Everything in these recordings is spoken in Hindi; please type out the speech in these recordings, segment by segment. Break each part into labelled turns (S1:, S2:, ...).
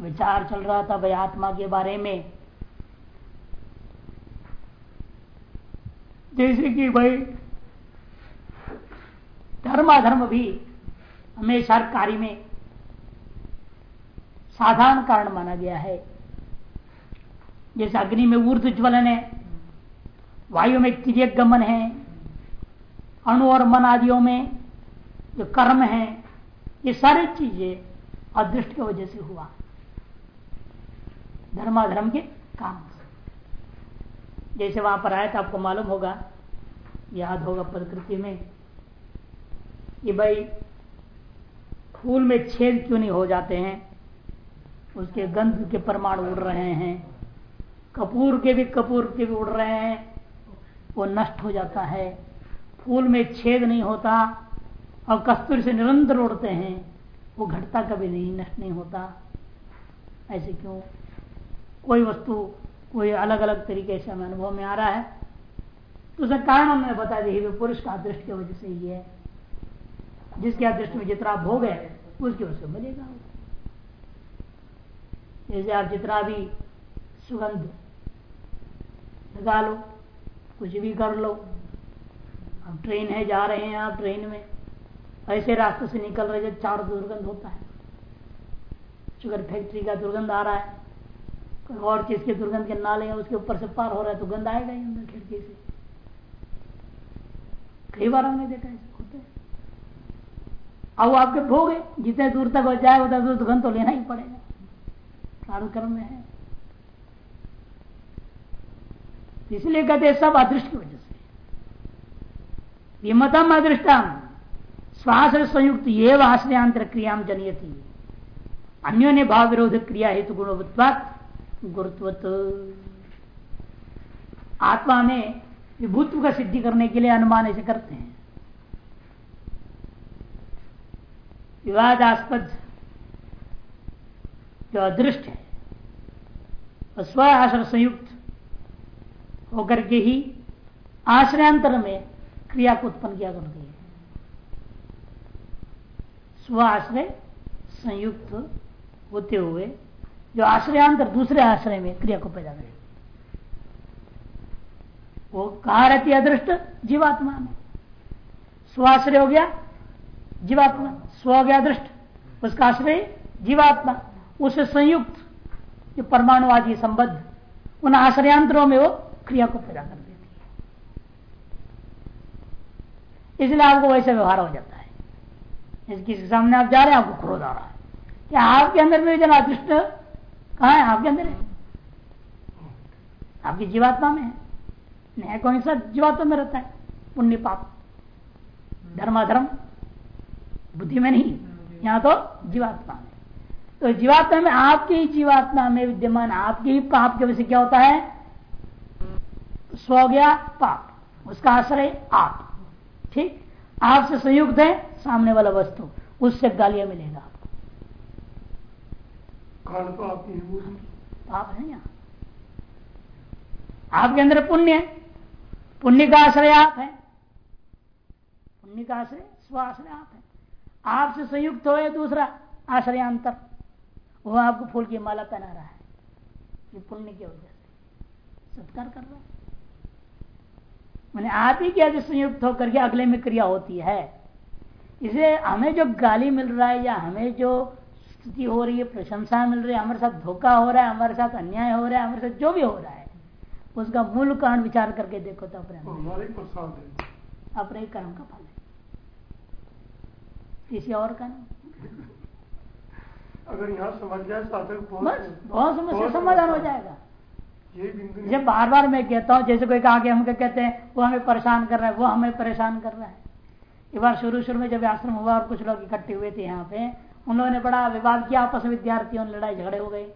S1: विचार चल रहा था भाई आत्मा के बारे में। जैसे कि भाई धर्म धर्माधर्म भी हमेशा कार्य में साधारण कारण माना गया है। जैसे अग्नि में ऊर्ध ज्वलन है, वायु में तिरक गमन है, अणु और मन आदियों में जो कर्म है, ये सारी चीज़ें अदृष्ट की वजह से हुआ। धर्माधर्म के काम। जैसे वहाँ पर आया था, आपको मालूम होगा, याद होगा प्रकृति में, कि भाई, फूल में छेद क्यों नहीं हो जाते हैं? उसके गंध के परमाणु उड़ रहे हैं। कपूर के भी, कपूर के भी उड़ रहे हैं। वो नष्ट हो जाता है। फूल में छेद नहीं होता, और कस्तूरी से निरंतर उड़ते हैं। वो घटता कभी नहीं, नष्ट नहीं होता। ऐसे क्यों? कोई वस्तु, कोई अलग अलग तरीके से हमें अनुभव में आ रहा है। तो उसका कारण हमने बता दी पुरुष का अदृष्ट की वजह से ही है। जिसके अदृष्ट में जितना भोग है, उसकी वजह से बनेगा। जैसे आप जितना भी सुगंध लगा लो, कुछ भी कर लो अब ट्रेन है, जा रहे हैं आप ट्रेन में, ऐसे रास्ते से निकल रहे जब चार दुर्गंध होता है। शुगर फैक्ट्री का दुर्गंध आ रहा है और चीज़ के दुर्गंध के नाले हैं, उसके ऊपर से पार हो रहा है तो गंध आएगा ही अंदर खिड़की से। कई बार हमने देखा ऐसे होते हैं। अब आपके भोग है, जितने दूर तक हो जाए, उतना दूर दुर्गंध तो लेना ही पड़ेगा। कर्म में है। इसलिए कहते सब अदृष्ट की वजह से। विमतम अदृष्टम श्वास संयुक्त ये आश्रयांतर क्रिया जनयती। अन्यों ने भाव विरोध क्रिया हेतु गुणवत्वात गुरुत्वत। आत्मा में विभुत्व का सिद्धि करने के लिए अनुमान ऐसे करते हैं। विवादास्पद जो अदृष्ट है स्व आश्रय संयुक्त होकर के ही आश्रयांतर में क्रिया को उत्पन्न किया करती है। स्व आश्रय संयुक्त होते हुए जो आश्रयांतर दूसरे आश्रय में क्रिया को पैदा करे। वो कहा रहती है अदृष्ट जीवात्मा में। स्वाश्रय हो गया, जीवात्मा। स्व हो गया दृष्ट उसका आश्रय जीवात्मा। उससे संयुक्त, जो परमाणुवादी संबद्ध, उन आश्रयांतरों में वो क्रिया को पैदा कर देती है। इसलिए आपको वैसे व्यवहार हो जाता है। किसी के सामने आप जा रहे हैं, आपको क्रोध आ रहा है। क्या आपके अंदर में जन अदृष्ट कहा है? आपके अंदर है। आपकी जीवात्मा में है। न्याय कौन सा जीवात्मा में रहता है? पुण्य पाप। धर्माधर्म। बुद्धि में नहीं। यहाँ तो जीवात्मा में। तो जीवात्मा में आपकी जीवात्मा में विद्यमान, आपके ही पाप की वजह क्या होता है? स्व गया पाप। उसका आश्रय आप। ठीक? आपसे संयुक्त है, सामने वाला वस्तु। उससे गालियाँ मिलेगा। आपको पाप है यहाँ। आपके अंदर पुण्य है। पुण्य का आश्रय आप है। पुण्य का आश्रय, स्वाश्रय आप है। आपसे संयुक्त हो दूसरा आश्रयांतर। वो आपको फूल की माला पहना रहा है। ये पुण्य की वजह से। सत्कार कर रहा है। मैंने आप ही क्या जो संयुक्त होकर के अगले में क्रिया होती है। इसे हमें जो गाली मिल रहा है या हमें जो स्तुति हो रही है प्रशंसा मिल रही है हमारे साथ धोखा हो रहा है हमारे साथ अन्याय हो रहा है हमारे साथ जो भी हो रहा है उसका मूल कारण विचार करके देखो तो अपने अपने कर्म का फल है। किसी और का नहीं।
S2: अगर यहाँ समझ जाए
S1: बस बहुत समस्या समाधान हो जाएगा। जब बार बार मैं कहता हूँ जैसे कोई कहा कि हम कहते हैं वो हमें परेशान कर रहा है वो हमें परेशान कर रहा है। एक बार शुरू शुरू में जब आश्रम हुआ और कुछ लोग इकट्ठे हुए थे यहाँ पे उन लोगों ने बड़ा विवाद किया, आपस में विद्यार्थियों ने लड़ाई झगड़े हो गए।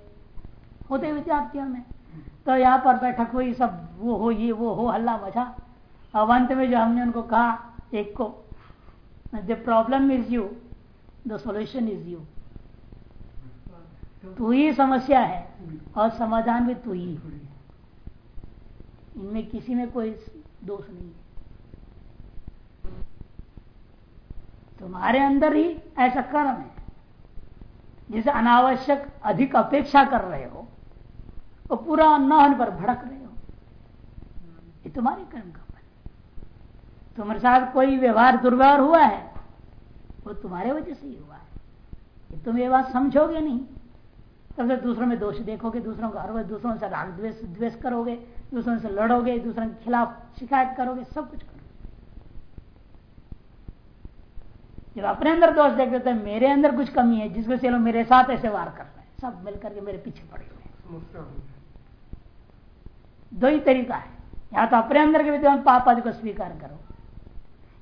S1: होते विद्यार्थियों में। तो यहाँ पर बैठक हुई, सब वो हो, ये वो हो, हल्ला मचा। अब अंत में जो हमने उनको कहा, एक को the problem is you the solution is you तू ही समस्या है, और समाधान भी तू ही। इनमें किसी में कोई दोष नहीं है। तुम्हारे अंदर ही ऐसा कर्म है। जिसे अनावश्यक अधिक अपेक्षा कर रहे हो, वो पूरा न होने पर भड़क रहे हो। ये तुम्हारे कर्म का फल तुम्हारे साथ कोई व्यवहार दुर्व्यवहार हुआ है, वो तुम्हारे वजह से ही हुआ है। तुम ये बात समझोगे नहीं। तब से दूसरों में दोष देखोगे, दूसरों को हर दूसरों से राग द्वेष द्वेष करोगे, दूसरों से लड़ोगे, दूसरों के खिलाफ शिकायत करोगे, सब कुछ करोगे। जब अपने अंदर दोष देखते तो मेरे अंदर कुछ कमी है जिसको चलो मेरे साथ ऐसे वार कर रहे हैं। सब मिलकर के मेरे पीछे पड़े हुए दो ही तरीका है। या तो अपने अंदर के विद्यमान पाप आदि को स्वीकार करो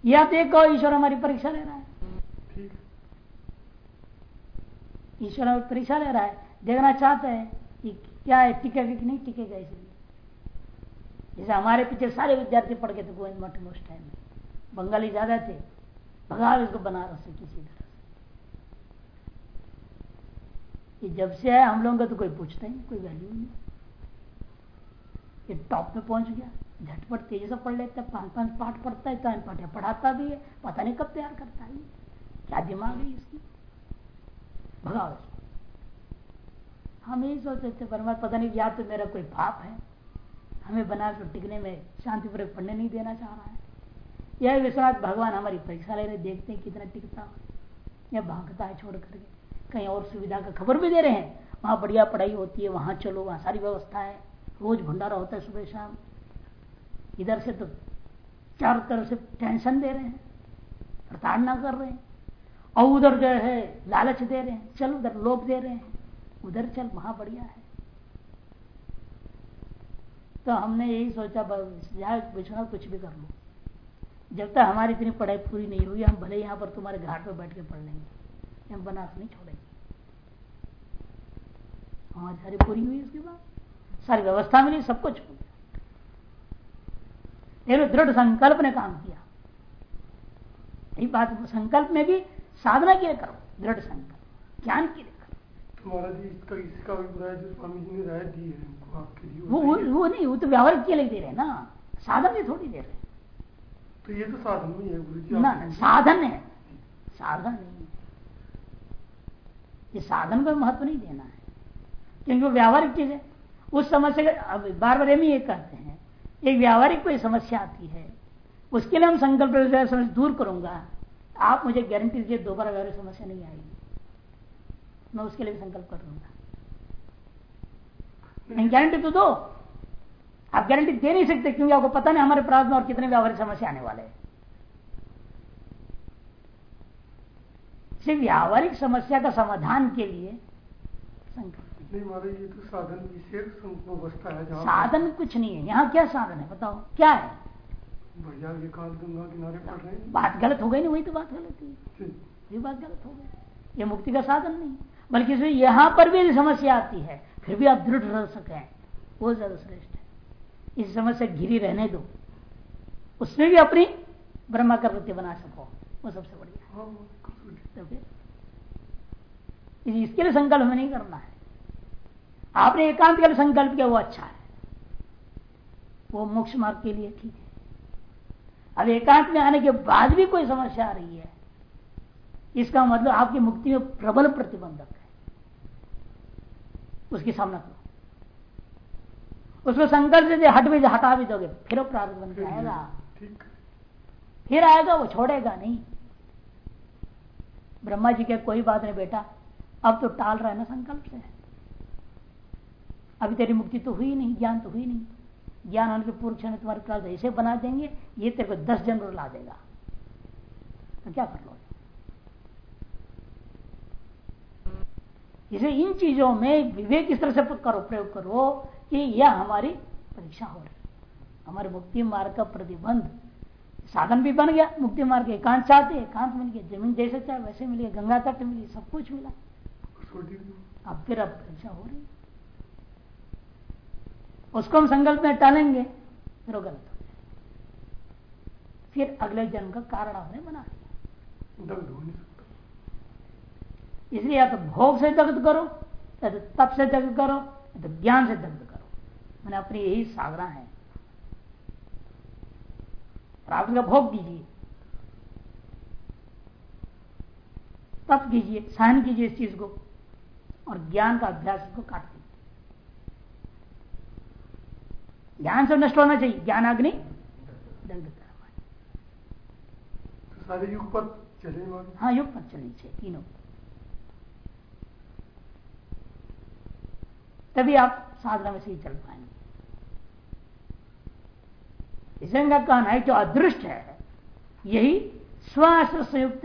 S1: या तो एक ईश्वर हमारी परीक्षा ले रहा है। ईश्वर हमारी परीक्षा ले रहा है। देखना चाहते हैं कि क्या है टिकेगा कि नहीं टिकेगा इसलिए। जैसे हमारे पीछे सारे विद्यार्थी पढ़ गए थे गोविंद मठ में उस टाइम में। बंगाली ज़्यादा थे। भगा इसको बनारस से, किसी तरह से। जब से है हम लोगों का तो कोई पूछता ही कोई वैल्यू नहीं। ये टॉप में पहुँच गया, झटपट तेज़ी से पढ़ लेता है, पाँच पाँच पाठ पढ़ता है तो पाठ पढ़ाता भी है, पता नहीं कब तैयार करता है। क्या दिमाग है इसकी? इसको। हम यही सोचते थे, परमात्मा, पता नहीं, या तो मेरा कोई पाप है, हमें बना टिकने में शांतिपूर्वक पढ़ने नहीं देना चाह रहा है। यह विश्वनाथ भगवान हमारी परीक्षा ले रहे देखते हैं कितना टिकता है। या भागता है छोड़ करके। कहीं और सुविधा का खबर भी दे रहे हैं। वहाँ बढ़िया पढ़ाई होती है, वहाँ चलो, वहाँ सारी व्यवस्था है। रोज भंडारा होता है सुबह शाम। इधर से तो चारों तरफ़ से टेंशन दे रहे हैं। प्रताड़ना कर रहे हैं। और उधर जो है, लालच दे रहे हैं। चल उधर, लोभ दे रहे हैं। उधर चल, वहाँ बढ़िया है। तो हमने यही सोचा विश्वनाथ कुछ भी कर लो। जब तक हमारी इतनी पढ़ाई पूरी नहीं हुई हम भले यहाँ पर तुम्हारे घाट पर बैठ के पढ़ लेंगे हम बनास नहीं छोड़ेंगे। हमारी सारी पूरी हुई उसके बाद। सारी व्यवस्था मिली सब कुछ हो गया। दृढ़ संकल्प ने काम किया। यही बात संकल्प में भी साधना के लिए करो दृढ़ संकल्प ज्ञान के लिए
S2: इसका इसका लिए।
S1: वो वो, नहीं वो तो व्यवहारिक के लिए दे रहे ना। साधन में थोड़ी दे रहे
S2: तो ये तो साधन नहीं है गुरु जी
S1: ना साधन है। साधन नहीं है। ये साधन को महत्व नहीं देना है। क्योंकि वो व्यावहारिक चीज़ है। उस समस्या का बार बार हम ये कहते हैं एक व्यावहारिक कोई समस्या आती है उसके लिए हम संकल्प दूर करूँगा। आप मुझे गारंटी दीजिए दोबारा व्यावहारिक समस्या नहीं आएगी मैं उसके लिए भी संकल्प कर लूँगा। नहीं। गारंटी तो दो। आप गारंटी दे नहीं सकते क्योंकि आपको पता नहीं हमारे प्रार्थ में और कितने व्यावहारिक समस्या आने वाले हैं। सिर्फ़ व्यावहारिक समस्या का समाधान के लिए
S2: संकल्प नहीं महाराज ये तो साधन है
S1: साधन कुछ नहीं है। यहाँ क्या साधन है बताओ क्या है? बात गलत हो गई नहीं वही तो बात गलत है ये बात गलत हो गई। ये मुक्ति का साधन नहीं बल्कि इसमें यहाँ पर भी समस्या आती है फिर भी आप दृढ़ रह सके। वो ज़्यादा श्रेष्ठ इस समस्या घिरी रहने दो। उसमें भी अपनी ब्रह्मा का वृत्ति बना सको। वो सबसे बढ़िया तो फिर इसके लिए संकल्प हमें नहीं करना है। आपने एकांत के लिए संकल्प किया वो अच्छा है। वो मोक्ष मार्ग के लिए ठीक है। अब एकांत में आने के बाद भी कोई समस्या आ रही है इसका मतलब आपकी मुक्ति में प्रबल प्रतिबंधक है। उसकी सामना करो। उसको संकल्प से हट भी हटा भी दोगे फिर वो प्रारंभ बन के आएगा फिर आएगा वो छोड़ेगा नहीं। ब्रह्मा जी के कोई बात नहीं बेटा अब तो टाल रहा है ना संकल्प से। अभी तेरी मुक्ति तो हुई नहीं ज्ञान तो हुई नहीं। ज्ञान होने के पूर्व क्षण तुम्हारे प्रार्थ ऐसे बना देंगे ये तेरे को दस जन ला देगा। तो क्या कर लो इसे इन चीज़ों में विवेक इस तरह से करो प्रयोग करो कि यह हमारी परीक्षा हो रही। हमारे मुक्ति मार्ग का प्रतिबंध साधन भी बन गया। मुक्ति मार्ग एकांत चाहते एकांत मिल गया। ज़मीन जैसे चाहे वैसे मिल गया। गंगा तट मिली सब कुछ मिला। अब फिर अब परीक्षा हो रही। उसको हम संकल्प में टालेंगे फिर वो गलत हो जाए फिर अगले जन्म का कारण आपने बना दिया। इसलिए या तो भोग से दग्ध करो या तो तप से दग्ध करो या तो ज्ञान से दग्ध करो। मैंने अपनी यही साधना है। प्राप्त का भोग कीजिए तप कीजिए सहन कीजिए इस चीज़ को और ज्ञान का अभ्यास को काट दीजिए। ज्ञान से नष्ट होना चाहिए। ज्ञान अग्नि दग्ध
S2: तो चले मानो
S1: हाँ युग पर चलनी चाहिए तीनों। तभी आप साधना में सही चल पाएँगे। का कहना है जो अदृष्ट है, यही स्वाश्र संयुक्त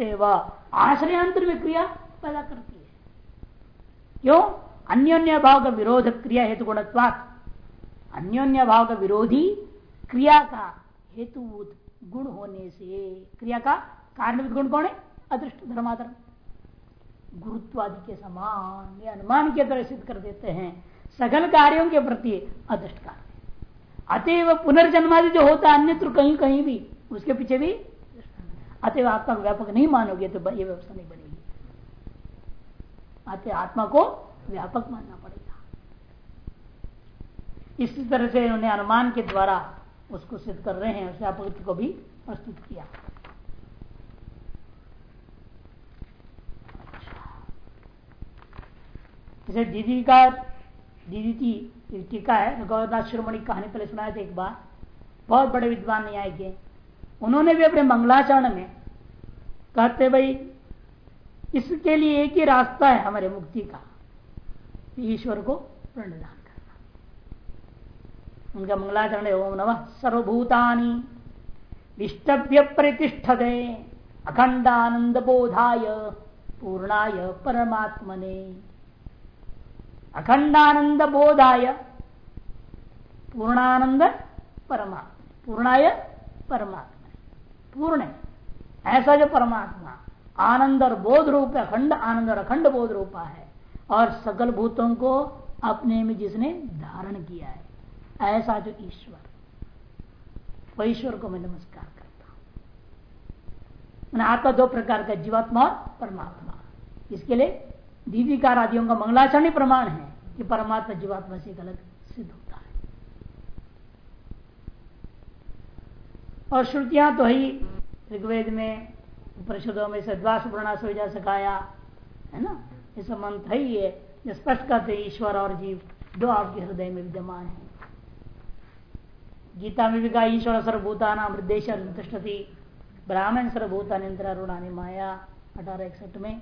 S1: आश्रयांतर में क्रिया पैदा करती है। क्यों? अन्योन्य भाव का विरोध क्रिया हेतु गुणत्वात। अन्योन्य भाव का विरोधी क्रिया का हेतु गुण होने से, क्रिया का कारण गुण कौन है? अदृष्ट धर्माधर्म। गुरुत्वादि के समान, ये अनुमान के तरह सिद्ध कर देते हैं सगल कार्यों के प्रति अदृष्ट कार्य अतएव पुनर्जन्मादि जो होता है अन्यत्र कहीं कहीं भी, उसके पीछे भी अतएव आत्मा को व्यापक नहीं मानोगे तो ये व्यवस्था नहीं बनेगी। अतः आत्मा को व्यापक मानना पड़ेगा। इसी तरह से उन्होंने अनुमान के द्वारा उसको सिद्ध कर रहे हैं, उस व्यापक को भी प्रस्तुत किया। जैसे दीदी का दीदी की टीका है। गौरदास शिरोमणि कहानी पहले सुनाया था एक बार। बहुत बड़े विद्वान न्याय के उन्होंने भी अपने मंगलाचरण में कहते भाई, इसके लिए एक ही रास्ता है हमारे मुक्ति का। ईश्वर को प्रणदान करना। उनका मंगलाचरण है, ओम नम सर्वभूतानी विष्टभ्य प्रतिष्ठते अखंडानंद बोधाय पूर्णाय परमात्मने। अखंडानंद बोधाय पूर्णानंद परमात्मा, पूर्णाय परमात्मा, पूर्ण ऐसा जो परमात्मा आनंद और बोध रूप, अखंड आनंद और अखंड बोध रूपा है, और सकल भूतों को अपने में जिसने धारण किया है, ऐसा जो ईश्वर, वो ईश्वर को मैं नमस्कार करता हूँ। आत्मा दो प्रकार का जीवात्मा और परमात्मा, इसके लिए दीदिकार आदियों का मंगलाचरणी प्रमाण है कि परमात्मा जीवात्मा से अलग सिद्ध होता है। और श्रुतियाँ तो ही ऋग्वेद में परिषदों में से द्वास से जा सकाया, है ना? ये संबंध है ही है जो स्पष्ट करते ईश्वर और जीव, दो आपके हृदय में विद्यमान है। गीता में भी कहा, ईश्वर सर्वभूता नाम हृदय तिष्ठती, ब्राह्मण सर्वभूता नियंत्रण माया, अठारह इकसठ में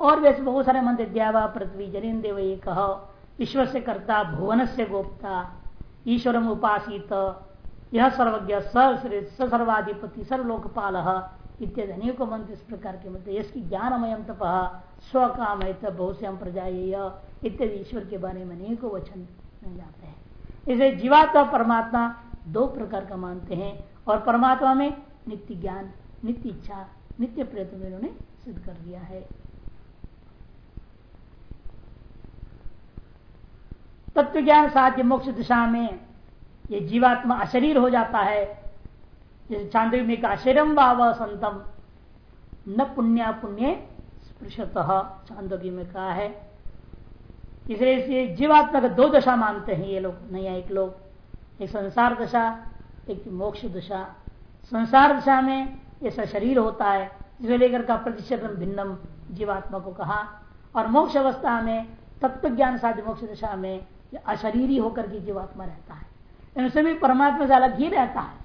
S1: और वैसे बहुत सारे मंत्र द्यावा पृथ्वी, जनिन देव ये कह ईश्वर से करता भुवन से गोप्ता ईश्वर उपासित यह सर्वज्ञ सर्वाधिपति, सर्वलोकपाल इत्यादि अनेक मंत्र इस प्रकार के मंत्र इसकी ज्ञानमय तप स्व काम है तब बहुत से हम प्रजा इत्यादि ईश्वर के बारे में अनेकों वचन मिल जाते हैं। इसे जीवात्मा, परमात्मा दो प्रकार का मानते हैं और परमात्मा में नित्य ज्ञान, नित्य इच्छा, नित्य प्रयत्न इन्होंने सिद्ध कर दिया है। तत्व ज्ञान साध्य मोक्ष दिशा में ये जीवात्मा अशरीर हो जाता है। जैसे चांदी में अशरम भाव संतम। न पुण्य पुण्य स्पृशत चांदोगी में कहा है। इसलिए इसे जीवात्मा का दो दशा मानते हैं ये लोग नहीं है एक लोग। एक संसार दशा, एक मोक्ष दशा। संसार दशा में ऐसा शरीर होता है, जिसे लेकर का प्रतिशत भिन्नम जीवात्मा को कहा। और मोक्ष अवस्था में तत्व ज्ञान साध्य मोक्ष दशा में अशरीरी होकर के जीवात्मा रहता है। इनसे भी परमात्मा से अलग ही रहता है।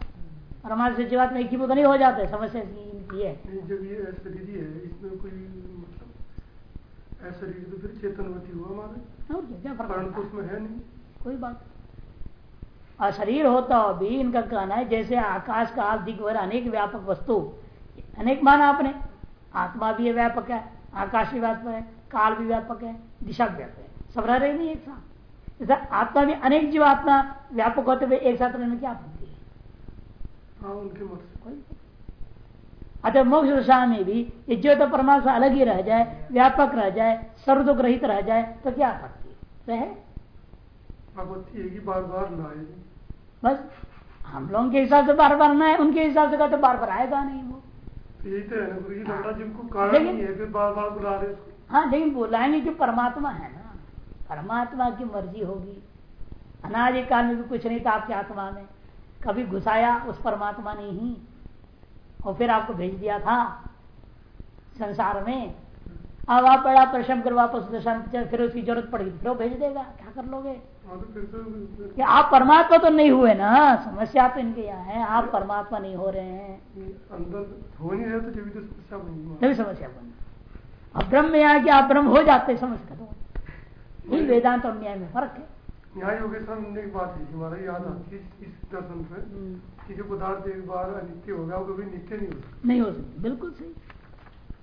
S1: परमात्मा से जीवात्मा एक ही नहीं हो जाता है समस्या इनकी है।
S2: जब ये है इसमें कोई मतलब तो फिर चेतनवती हुआ हमारे क्या फ़र्क उसमें है नहीं।
S1: कोई बात अशरीर होता हो भी इनका कहना है जैसे आकाश का दिग्वर अनेक व्यापक वस्तु अनेक माना आपने। आत्मा भी व्यापक है आकाश भी व्यापक है काल भी व्यापक है दिशा भी व्यापक है। सब रह रहे नहीं एक साथ। जैसा आत्मा में अनेक जीव आत्मा व्यापक होते हुए एक साथ रहने में क्या आपत्ति है?
S2: हाँ,
S1: अतः मोक्ष दशा में भी ये जो तो परमात्मा अलग ही रह जाए व्यापक रह जाए सर्वदुख रहित रह जाए तो क्या आपत्ति
S2: रहे है। बार बार लाए
S1: बस हम लोगों के हिसाब से बार बार ना है उनके हिसाब से तो बार बार आएगा नहीं वो।
S2: तो तो है जिनको कारण नहीं है फिर बार बार बुला रहे
S1: हाँ। लेकिन बुलाएँगे जो परमात्मा है ना। परमात्मा की मर्ज़ी होगी। अनादि काल में भी कुछ नहीं था आपके आत्मा में। कभी घुसाया उस परमात्मा ने ही। और फिर आपको भेज दिया था संसार में। अब आप बड़ा परिश्रम कर वापस दशा फिर उसकी ज़रूरत पड़ेगी फिर भेज देगा। क्या कर लोगे? हाँ, तो तो कि आप परमात्मा तो नहीं हुए ना समस्या तो इनके यहाँ है आप परमात्मा नहीं हो रहे हैं।
S2: अंदर हो नहीं रहे तो तो समस्या
S1: बनी समस्या बनी। अब ब्रह्म में आके आप ब्रह्म हो जाते समझ कर यही वेदांत और न्याय में फ़र्क है?
S2: न्याय योगेश्वर ने एक बात की हमारा याद आती है इस दर्शन से? हम्म। कि जो पदार्थ एक बार अनित्य होगा वो कभी नित्य नहीं हो सकता।
S1: नहीं हो सकती। बिल्कुल सही।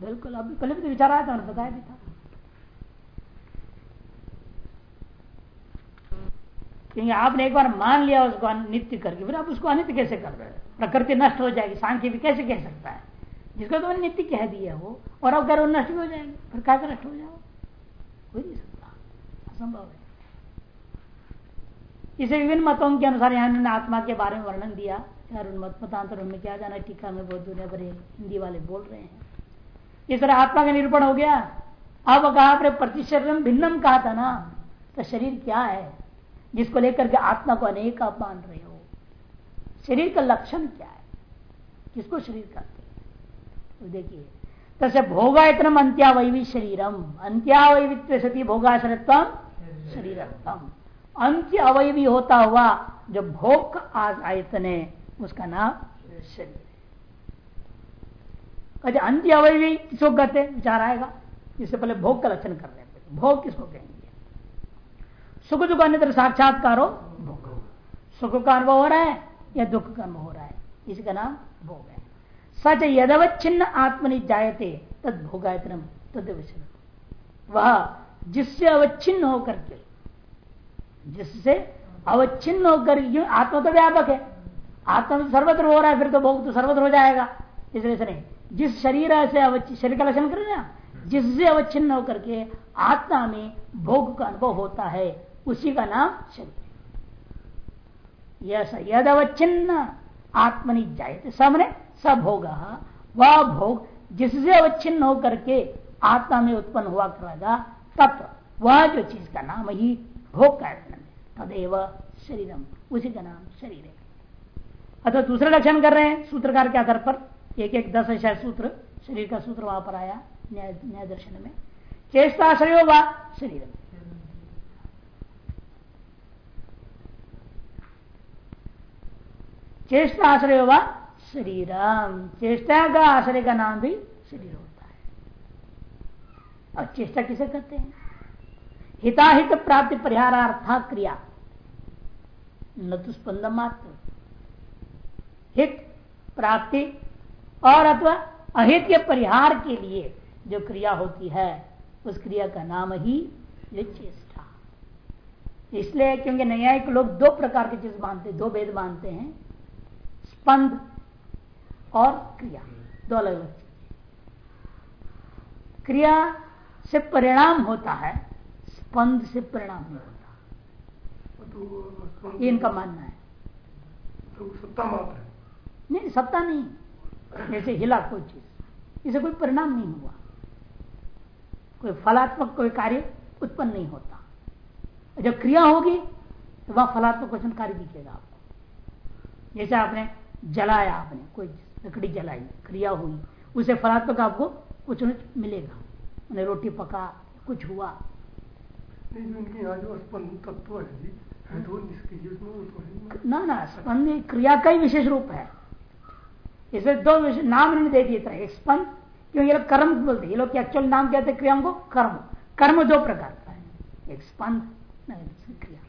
S1: बिल्कुल। अभी पहले भी तो विचार आया था बताया भी था। क्योंकि आपने एक बार मान लिया उसको नित्य करके फिर आप उसको अनित्य कैसे कर रहे हैं? प्रकृति नष्ट हो जाएगी सांख्य भी कैसे कह सकता है? जिसको तो नित्य कह दिया वो और अब वो नष्ट हो जाएँगे फिर क्या नष्ट हो जाओ? कोई नहीं सकता असंभव है। इसे विभिन्न मतों के अनुसार यहाँ आत्मा के बारे में वर्णन दिया। मत, मतांतर में क्या जाना टीका में बहुत दुनिया भरे हिंदी वाले बोल रहे हैं। इस तरह आत्मा का निरूपण हो गया। अब कहा आपने प्रतिशरीरम भिन्नम कहा था ना? तो शरीर क्या है? जिसको लेकर के आत्मा को अनेक आप मान रहे हो। शरीर का लक्षण क्या है? किसको शरीर कहते हैं? तो देखिए तसे भोगायतनम अंत्यावयवी शरीरम। अंत्यावयवित्व सती भोगाश्रत्व शरीरत्म अंत्य अवयवी होता हुआ जो भोग आयतन है उसका नाम शरीर। अच्छा अंत्य अवयवी किसको कहते हैं? विचार आएगा। इससे पहले भोग का लक्षण कर रहे हैं। भोग किसको कहेंगे? सुख दुख अन्य साक्षात्कार हो भोग। सुख का अनुभव हो रहा है या दुख का अनुभव हो रहा है? इसका नाम भोग है। सच यदवच्छिन्न आत्मनि जायते, तद भोगायतनम तद वह जिससे अवच्छिन्न होकर के। जिससे अवच्छिन्न होकर आत्मा तो व्यापक है। आत्मा तो सर्वत्र हो रहा है, फिर तो भोग तो सर्वत्र हो जाएगा। इसलिए नहीं। जिस शरीर से शरीर का लक्षण करें ना, जिससे अवच्छिन्न होकर के आत्मा में भोग का अनुभव होता है, उसी का नाम शरीर यस यद अवच्छिन्न आत्मनि जायते। सामने भोग, वह भोग जिससे अवच्छिन्न होकर के आत्मा में उत्पन्न हुआ करेगा तत्व वह जो चीज़ का नाम ही भोग का तदेव शरीरम, उसी का नाम शरीर है। अथवा दूसरा लक्षण कर रहे हैं, सूत्रकार के आधार पर। एक एक दस शायद सूत्र, शरीर का सूत्र वहाँ पर आया, न्याय दर्शन में। चेष्टा शरीर होगा शरीर चेष्टा आश्रय होगा शरीरम। चेष्टा का आश्रय का नाम भी शरीर होता है और चेष्टा किसे कहते हैं? हिताहित प्राप्ति परिहारार्था क्रिया। न तो स्पंद मात्र। हित, प्राप्ति और अथवा अहित के परिहार के लिए जो क्रिया होती है, उस क्रिया का नाम ही चेष्टा। इसलिए क्योंकि न्यायिक लोग दो प्रकार की चीज़ मानते, दो भेद मानते हैं, स्पंद और क्रिया। दो अलग अलग क्रिया से परिणाम होता है, स्पंद से परिणाम नहीं होता। तो इनका मानना है।
S2: तो सत्ता मात्र
S1: नहीं, सत्ता नहीं। जैसे हिला कोई चीज़, इसे कोई परिणाम नहीं हुआ। कोई फलात्मक कोई कार्य उत्पन्न नहीं होता। जब क्रिया होगी तो वह फलात्मक क्वेश्चन कार्य दिखेगा आपको। जैसे आपने जलाया आपने, कोई लकड़ी जलाई, क्रिया हुई, उसे फलात्मक आपको कुछ मिलेगा। रोटी पका कुछ हुआ। ना ना स्पंद क्रिया का ही विशेष रूप है। इसे दो नाम इन्होंने दे दिए तरह एक स्पंद क्योंकि ये लोग कर्म बोलते ये लोग एक्चुअल नाम कहते हैं क्रियाओं को? कर्म। कर्म दो प्रकार का है। एक स्पंद क्रिया।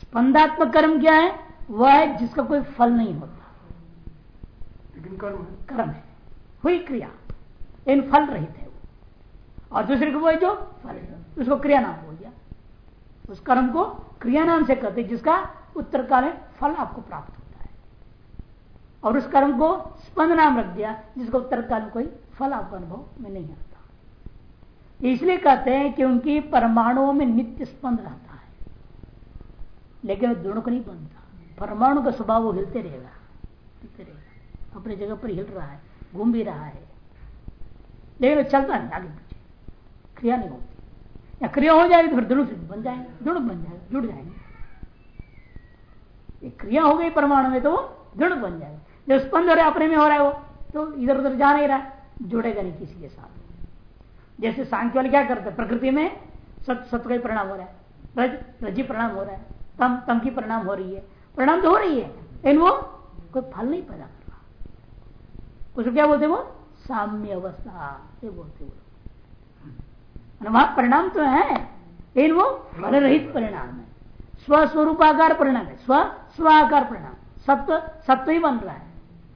S1: स्पंदात्मक कर्म क्या है? वह है जिसका कोई फल नहीं होता।
S2: लेकिन कर्म है।
S1: कर्म है। हुई क्रिया। इन फल रहित है। और दूसरे को वह जो फल उसको क्रिया नाम बोल दिया। उस कर्म को क्रिया नाम से कहते जिसका उत्तर काल फल आपको प्राप्त होता है। और उस कर्म को स्पंद नाम रख दिया, जिसको उत्तर काल कोई फल आपको अनुभव में नहीं आता। इसलिए कहते हैं क्योंकि परमाणुओं में नित्य स्पंद रहता है। लेकिन दुणुक नहीं बनता। परमाणु का स्वभाव वो हिलते रहेगा। हिलते रहेगा। अपनी जगह पर हिल रहा है, घूम भी रहा है। लेकिन चलता नहीं आगे। क्रिया नहीं होती। या क्रिया हो जाएगी तो फिर दुणुक बन जाएँगे दुणुक बन जाएगा, जुड़ जाएँगे। क्रिया हो गई परमाणु में तो वो दृढ़ बन जाएगा। जब स्पंद हो रहा है, अपने में हो रहा है वो तो इधर उधर जा नहीं रहा जुड़ेगा नहीं किसी के साथ। जैसे सांख्य वाले क्या करते प्रकृति में सत सत्य का परिणाम हो रहा है, रज, रज़ी परिणाम हो रहा है, तम तम की परिणाम हो रही है। परिणाम तो हो रही है, लेकिन वो कोई फल नहीं पैदा कर रहा। उसको क्या बोलते वो? साम्य अवस्था ये बोलते वो वहाँ परिणाम तो है। लेकिन वो फल रहित परिणाम है। स्वस्वरूपाकार परिणाम है। स्व, स्वाकार परिणाम। सत्व सत्व ही बन रहा है।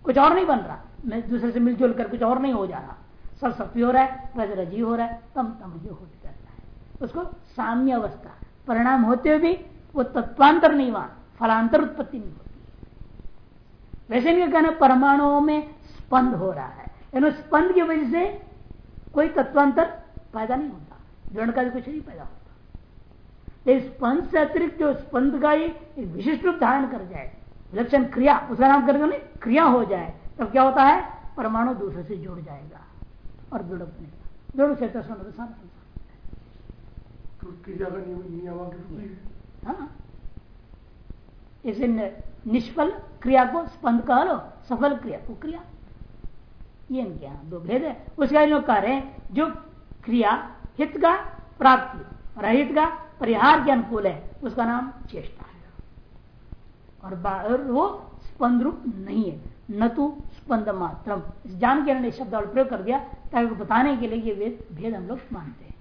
S1: कुछ और नहीं बन रहा। मैं दूसरे से मिलजुल कर कुछ और नहीं हो जा रहा। सब सत्य हो रहा है। रज रज़ी हो रहा है। तम तम ही हो जाता है। उसको साम्य अवस्था। परिणाम होते हुए भी वो तत्वांतर नहीं वहाँ। फलांतर उत्पत्ति नहीं होती। वैसे नहीं कहना परमाणुओं में स्पंद हो रहा है। स्पंद की वजह से कोई तत्वांतर पैदा नहीं होता। जड़ का भी कुछ नहीं पैदा होता। इस स्पंद से अतिरिक्त जो स्पंद का ही एक विशिष्ट रूप धारण कर जाए विलक्षण क्रिया उसका नाम करके क्रिया हो जाए तब क्या होता है? परमाणु दूसरे से जुड़ जाएगा और जुड़ बनेगा। जुड़ से तो हाँ। इसे निष्फल क्रिया को स्पंद कह लो सफल क्रिया को क्रिया। ये क्या दो भेद है। उसका लोग कह रहे हैं जो क्रिया हित का प्राप्ति रहित का परिहार के अनुकूल है, उसका नाम चेष्टा है। और वो स्पंद रूप नहीं है, न तो स्पंद मात्रम। जान के ने शब्द और प्रयोग कर दिया, ताकि बताने के लिए ये वेद भेद हम लोग मानते हैं।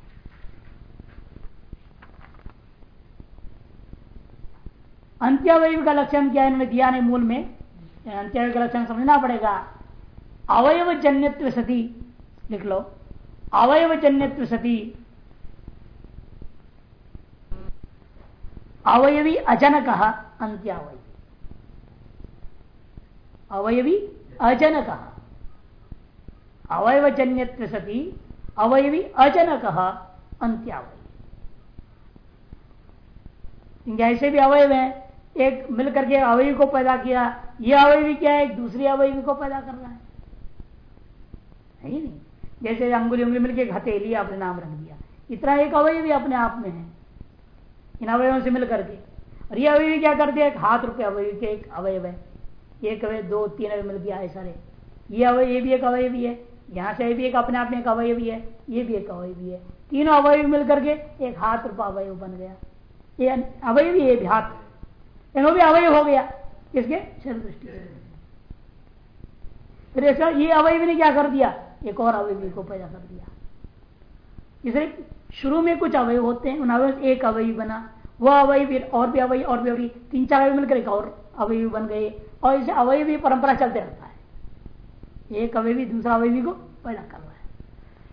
S1: अंत्यावय का लक्षण क्या इन्होंने दिया नहीं मूल में। अंत्यावय का लक्षण समझना पड़ेगा। अवयव जन्यत्व सती, लिख लो। अवयव जन्यत्व सती। अवयवी अजनक अंत्यावय अवयवी अजनक। अवयवजन्य सती, अवयवी अजनक अंत्यावय ऐसे भी अवयव है। एक मिलकर के अवयवी को पैदा किया यह अवयवी क्या है? दूसरी अवयवी को पैदा कर रहा है नहीं। जैसे अंगुली उंगली मिलकर हथेली आपने नाम रख दिया। इतना एक अवयवी अपने आप में है। इन अवयवों से मिलकर के। और ये अवयवी क्या करते हैं? एक हाथ रुपये अवयवी के एक अवयव है। एक अवय दो, तीन अवय मिल गया है सारे। ये अवय ये भी एक अवय भी है। यहाँ से भी एक अपने आप में एक अवय भी है। ये भी एक अवय भी है। तीनों अवय मिल करके एक हाथ रूपा अवय बन गया। ये अवय भी है हाथ। वो भी अवय हो गया। किसके? शरीर दृष्टि फिर ऐसा, ये अवय ने क्या कर दिया? एक और अवय को पैदा कर दिया। इसलिए शुरू में कुछ अवय होते हैं, उन अवय एक अवय बना, वो अवय और भी अवय और भी अवय तीन चार अवय मिलकर एक और अवय बन गए, और इसे अवयवी परंपरा चलते रहता है। एक अवयवी दूसरा अवयवी को पैदा कर रहा है।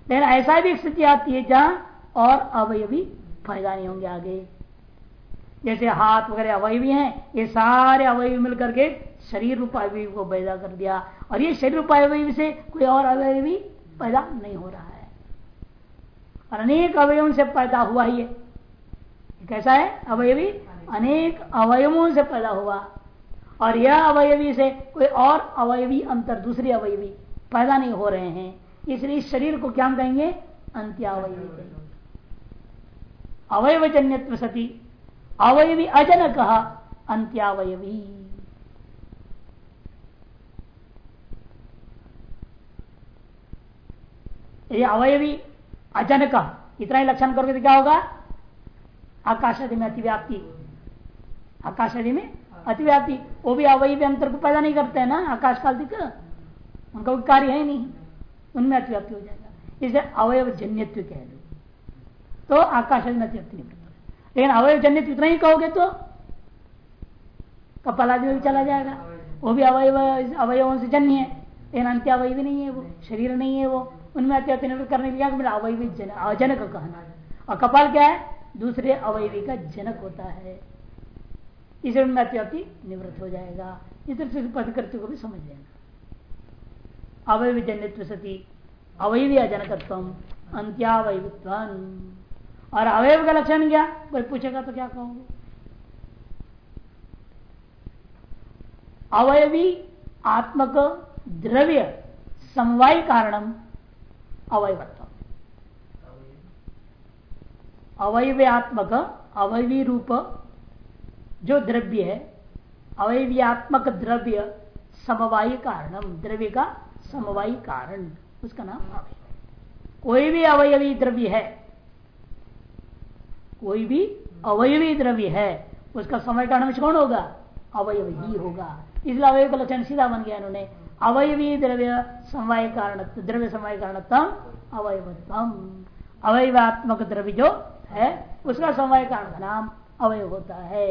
S1: लेकिन ऐसा भी स्थिति आती है जहाँ और अवयवी फ़ायदा नहीं होंगे आगे। जैसे हाथ वगैरह अवयवी हैं, ये सारे अवयवी मिलकर के शरीर रूप को पैदा कर दिया। और ये शरीर रूप से कोई और अवयवी पैदा नहीं हो रहा है। और अनेक अवयवों से पैदा हुआ ही है। कैसा है? अवयवी? अनेक अवयवों से पैदा हुआ। और यह अवयवी से कोई और अवयवी, अंतर दूसरी अवयवी पैदा नहीं हो रहे हैं। इसलिए इस शरीर को क्या कहेंगे? अंत्यावयवी। अवयवजन्य सती। अवयवी अजन कहा अंत्यावयवी अवयवी अजनक, इतना ही लक्षण करोगे तो क्या होगा? आकाश आदि में अतिव्याप्ति। आकाश आदि में अतिव्याप्ति। वो भी अवयवी अंतर को पैदा नहीं करते हैं ना आकाश काल दिख उनका कोई कार्य है नहीं। उनमें अतिव्याप्ति हो जाएगा। इसे अवयव जन्यत्व कह दो। तो आकाश में अतिव्याप्ति नहीं लेकिन अवय जनित इतना ही कहोगे तो कपाल आदि भी चला जाएगा। वो भी अवयव, अवयवों से जन्य है। लेकिन अंत्यावय भी नहीं है वो। शरीर नहीं है वो। उनमें अत्यंत निवृत्त करने के लिए अवयवी अजनक कहना और कपाल क्या है? दूसरे अवयवी का जनक होता है। इस में अत्याप्ति निवृत्त हो जाएगा। इस तरह से पदकृत्य को भी समझ लेना। अवयव जनित्व सती। अवयवी अजनकत्व अंत्यावयवित्व और अवयव का लक्षण क्या कोई पूछेगा तो क्या कहोगे? अवयवी आत्मक द्रव्य समवाय कारणम अवयवत्व अवयव्यात्मक अवयवी रूप जो द्रव्य है अवयव्यात्मक द्रव्य समवायी कारणम, द्रव्य का समवायी कारण, उसका नाम अवय कोई भी अवयवी द्रव्य है कोई भी अवयवी द्रव्य है उसका समय का कारण कौन होगा? अवयव ही होगा। इसलिए अवयव का लक्षण सीधा बन गया इन्होंने। अवयवी द्रव्य समय कारण द्रव्य समय कारणतम अवयवत्म अवयवात्मक द्रव्य जो है उसका समय कारण का नाम अवयव होता है।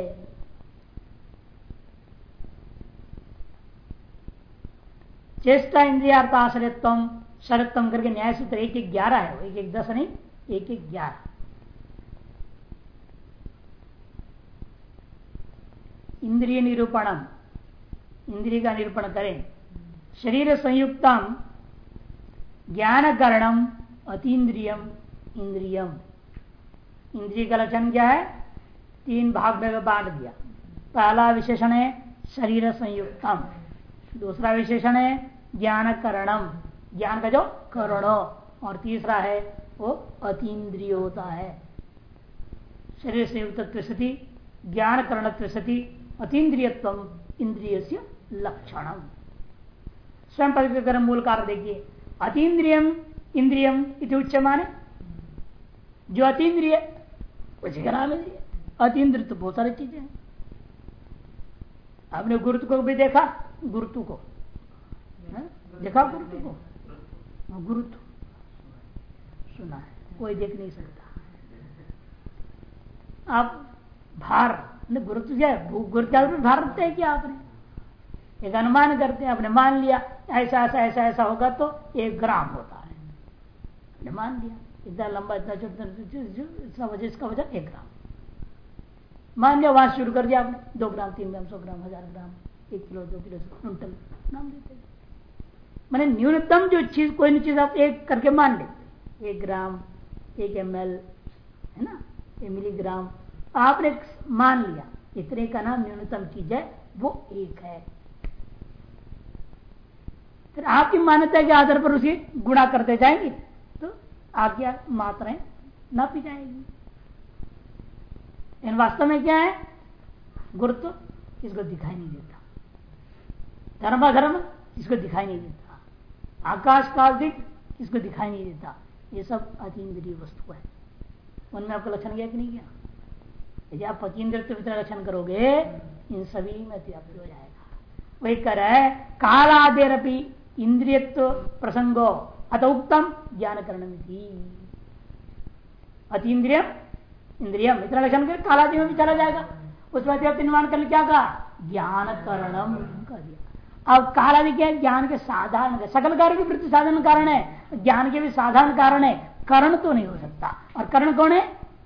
S1: चेष्टा इंद्रियार्थ आश्रयत्म शरत्म करके न्याय सूत्र एक एक ग्यारह है एक एक दस नहीं एक एक ग्यारह। इंद्रिय निरूपणम इंद्रिय का निरूपण करें शरीर संयुक्तम ज्ञान करणम अतीन्द्रियम इंद्रियम इंद्रिय का लक्षण क्या है? तीन भाग में बांट दिया। पहला विशेषण है शरीर संयुक्तम दूसरा विशेषण है ज्ञान करणम ज्ञान का जो करण। और तीसरा है वो अतीन्द्रिय होता है। शरीर संयुक्त ज्ञान करण त्रिशति अतीन्द्रियत्व इंद्रिय से स्वयं पवित्र मूल कार्य देखिए। अतीन्द्रियम इंद्रियम उच्च माने जो अतीन्द्रिय उसी का नाम है तो बहुत सारी चीज़ें आपने गुरुत्व को भी देखा? गुरुत्व को। देखा गुरुत्व को? हाँ, गुरुत्व। सुना है। कोई देख नहीं सकता। आप भार गुरुत्व है गुरुत्व भार रखते हैं क्या आपने? एक अनुमान करते हैं, आपने मान लिया, ऐसा ऐसा ऐसा ऐसा होगा तो एक ग्राम होता है। मान लिया, इतना लंबा, इतना छोटा वजह, इसका वजह, एक ग्राम। मान लिया, वहाँ शुरू कर दिया आपने, दो ग्राम, तीन ग्राम, सौ ग्राम, हज़ार ग्राम, एक किलो, दो किलो क्विंटल नाम देते मैंने न्यूनतम जो चीज़, कोई चीज़ आप एक करके मान लेते एक ग्राम, एक एम है ना? एक मिलीग्राम आपने मान लिया, इतने का नाम न्यूनतम चीज़ है, वो एक है। फिर आपकी मान्यता के आधार पर उसे गुणा करते जाएँगे तो आपकी मात्राएँ नापी जाएगी। इन वास्तव में क्या है? गुरुत्व इसको दिखाई नहीं देता। धर्म धर्म इसको दिखाई नहीं देता। आकाश काल दिख इसको दिखाई नहीं देता। ये सब अतीन्द्रिय वस्तु है। उनमें आपका लक्षण गया कि नहीं गया? यदि आप अतीन्द्रिय तो लक्षण करोगे इन सभी में व्याप्ति हो जाएगा। वही कर है कालादेरपी इंद्रियत्व प्रसंगो अत उत्तम ज्ञान करण अतीन्द्रियम इंद्रियम इतना लक्षण कर कालादि में भी चला जाएगा। उस बात निर्माण कर क्या कहा? ज्ञान करणम कर दिया। अब कालादि क्या है ज्ञान के साधारण सकल कार्य के प्रति साधन कारण है ज्ञान के भी साधारण कारण है करण तो नहीं हो सकता। और करण कौन है?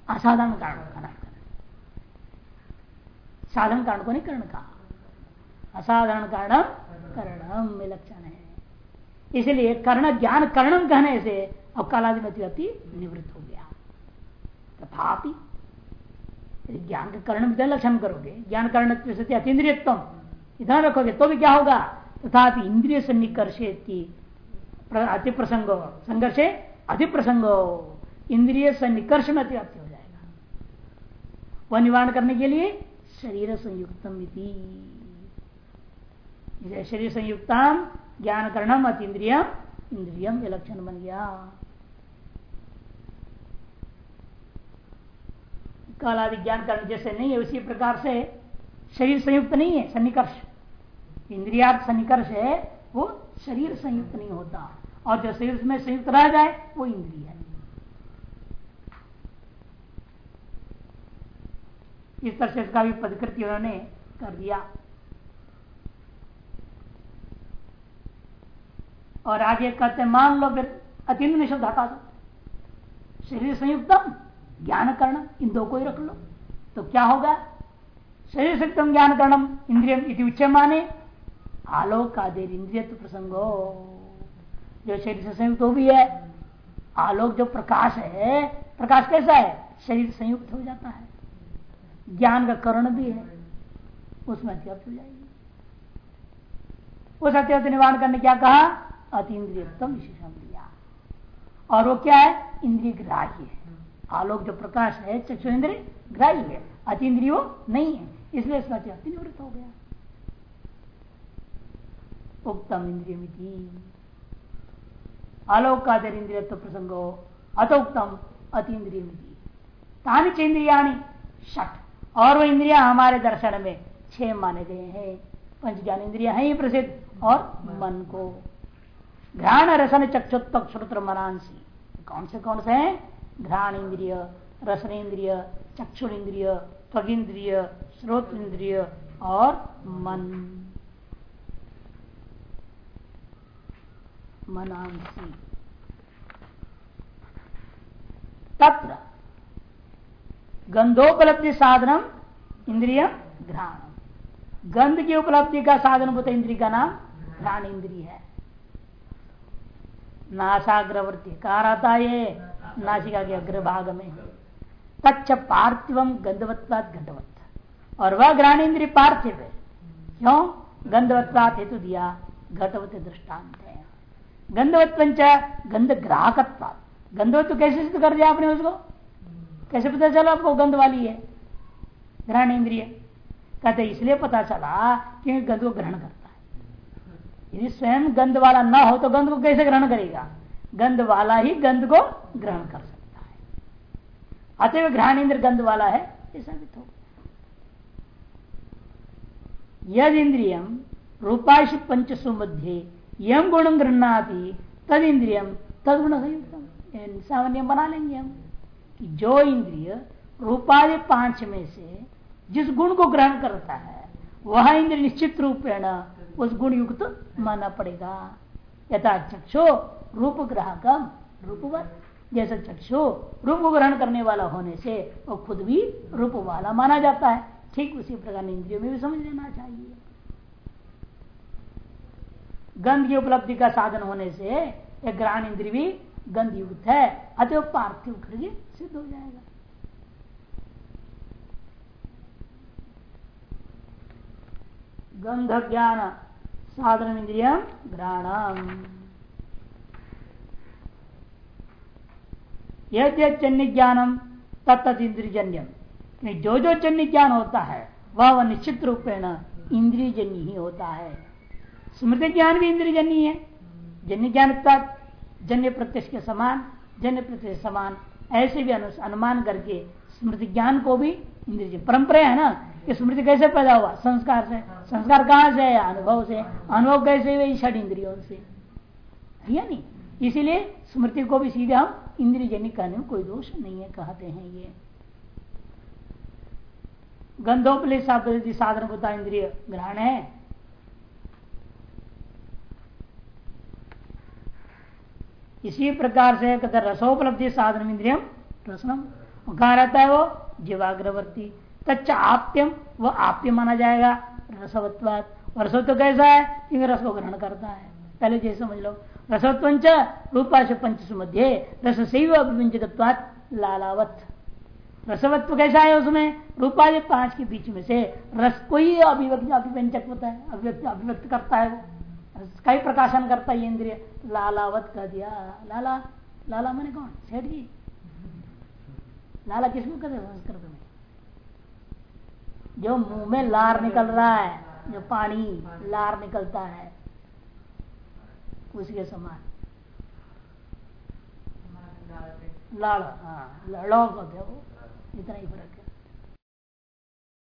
S1: असाधारण कारण। साधन कारण को नहीं करण कहा असाधारण कारण करणम में लक्षण है। इसलिए कर्ण ज्ञान कर्णम कहने से अब कालाधिपति अति निवृत्त हो गया। तथापि ज्ञान के कर्ण में लक्षण करोगे, ज्ञान कर्ण अतीन्द्रियत्म इधर रखोगे तो भी क्या होगा? तथा इंद्रिय से निकर्षे अति प्रसंग, संघर्षे अति प्रसंग, इंद्रिय से निकर्ष में अतिव्याप्ति हो जाएगा। वह निवारण करने के लिए शरीर संयुक्तम शरीर संयुक्तम ज्ञान करणम अति इंद्रियम इंद्रियम ये लक्षण बन गया। काला विज्ञान करण जैसे नहीं है, उसी प्रकार से शरीर संयुक्त नहीं है, सन्निकर्ष। इंद्रिया सन्निकर्ष है, वो शरीर संयुक्त नहीं होता। और जो शरीर में संयुक्त रह जाए, वो इंद्रिय है इस तरह से इसका भी पदकृति उन्होंने कर दिया। और आगे कहते मान लो फिर अतिन निशब्द हटा दो शरीर संयुक्तम, ज्ञान करना इन दो को ही रख लो। तो क्या होगा शरीर संयुक्तम, ज्ञान करणम इंद्रियम इति उच्च माने। आलोक आदि इंद्रिय प्रसंगो। जो शरीर से संयुक्त हो भी है। आलोक जो प्रकाश है, प्रकाश कैसा है? शरीर संयुक्त हो जाता है। ज्ञान का करण भी है, उसमें अत्यप्त हो जाएगी। उस अत्यप्त निवारण करने क्या कहा? अतीन्द्रियतम विशेषण दिया और वो क्या है? इंद्रिय ग्राह्य है। आलोक जो प्रकाश है, चक्षु इंद्रिय ग्राह्य है, अतीन्द्रियो नहीं है। इसलिए इसका अत्यप्ति निवृत्त हो गया। उत्तम इंद्रिय अलोकादर इंद्रिय प्रसंगो, अतोक्तम अतीन्द्रिय तानी चेन्द्रिया षठ और वह इंद्रिया हमारे दर्शन में छह माने गए हैं। पंच ज्ञान इंद्रिया है प्रसिद्ध, और मन को। घ्राण रसन चक्षुत्क श्रोत्र मनांसी। कौन से कौन से हैं? घ्राण इंद्रिय, रसन इंद्रिय चक्षुर इंद्रिय, त्वग इंद्रिय श्रोत इंद्रिय और मन। मनांसी। तत्र गंधोपलब्धि साधनम इंद्रिय घ्राण गंध की उपलब्धि का साधन भूत इंद्रिय का नाम घ्राण इंद्रिय है। नासाग्रवर्ती कहा रहता है के अग्रभाग में। तच्च पार्थिव गंधवत्वाद घटवत और वह ग्राण इंद्रिय पार्थिव है। क्यों? गंधवत्वात हेतु दिया। घटवत दृष्टांत है। गंधवत्व गंध ग्राहकत्वाद गंधवत्व कैसे सिद्ध कर दिया आपने उसको? कैसे पता चला आपको गंध वाली है? ग्रहण इंद्रिय। कहते इसलिए पता चला क्योंकि गंध को ग्रहण करता है। यदि स्वयं गंध वाला ना हो तो गंध को कैसे ग्रहण करेगा? गंध वाला ही गंध को ग्रहण कर सकता है। अतएव ग्रहण इंद्र गंध वाला है ऐसा भी यद इंद्रियम रूपाश पंचसु मध्य यम गुण गृहणाती, तद इंद्रियम तद गुण संयुक्त सामान्य बना लेंगे हम। कि जो इंद्रिय रूपादि पाँच में से जिस गुण को ग्रहण करता है, वह इंद्रिय निश्चित रूपेण उस गुण युक्त माना पड़ेगा। यथा चक्षु रूप ग्राहकम रूपवत जैसे चक्षु रूप ग्रहण करने वाला होने से वो खुद भी रूप वाला माना जाता है। ठीक उसी प्रकार इंद्रियों में भी समझ लेना चाहिए। गंध की उपलब्धि का साधन होने से एक ग्रहण इंद्रिय भी गंध युक्त है। अतः पार्थिव करके सिद्ध हो जाएगा। गंध ज्ञान साधन इंद्रिय ग्रहणम यद्य ज्ञानम तत्त इंद्रियजन्यम। जो जो जन्य ज्ञान होता है, वह वह निश्चित रूपेण इंद्रियजन्य ही होता है। स्मृति ज्ञान भी इंद्रियजन्य है जन्य ज्ञान जन्य प्रत्यक्ष के समान, जन्य प्रत्यक्ष समान, ऐसे भी अनुमान करके स्मृति ज्ञान को भी इंद्रिय परंपरा है ना, कि स्मृति कैसे पैदा हुआ? संस्कार से। संस्कार कहाँ से है अनुभव से। अनुभव कैसे हुए षड इंद्रियों से? है नहीं? इसीलिए स्मृति को भी सीधे हम इंद्रिय जन्य कहने में कोई दोष नहीं है, कहते हैं ये। गंधोपले साधन होता इंद्रिय ग्रहण है। इसी प्रकार से कहते रसोपलब्धि साधन इंद्रियम, रसनम कहा रहता है वो जीवाग्रवर्ती, तच्च आप्यम, वो आप्य माना जाएगा रसवत्वाद रसोत्व तो कैसा है? क्योंकि रस को ग्रहण करता है। पहले जैसे समझ लो। रसवत्व रूपाश पंच सुमध्य रस से लालावत। रसवत्व कैसा है उसमें? रूपाधि पाँच के बीच में से रस को ही अभिव्यक्त अभिव्यंजक होता है, अभिव्यक्त अभिव्यक्त करता है वो। का ही प्रकाशन करता है इंद्रिय। लालावत कह दिया। लाला लाला मैंने कौन? सेठ जी। लाला किसको कहते संस्कृत में जो मुँह में लार निकल रहा है, जो पानी लार निकलता है, उसके समान। लाड़ हाँ लड़ो कहते वो इतना ही फ़र्क है।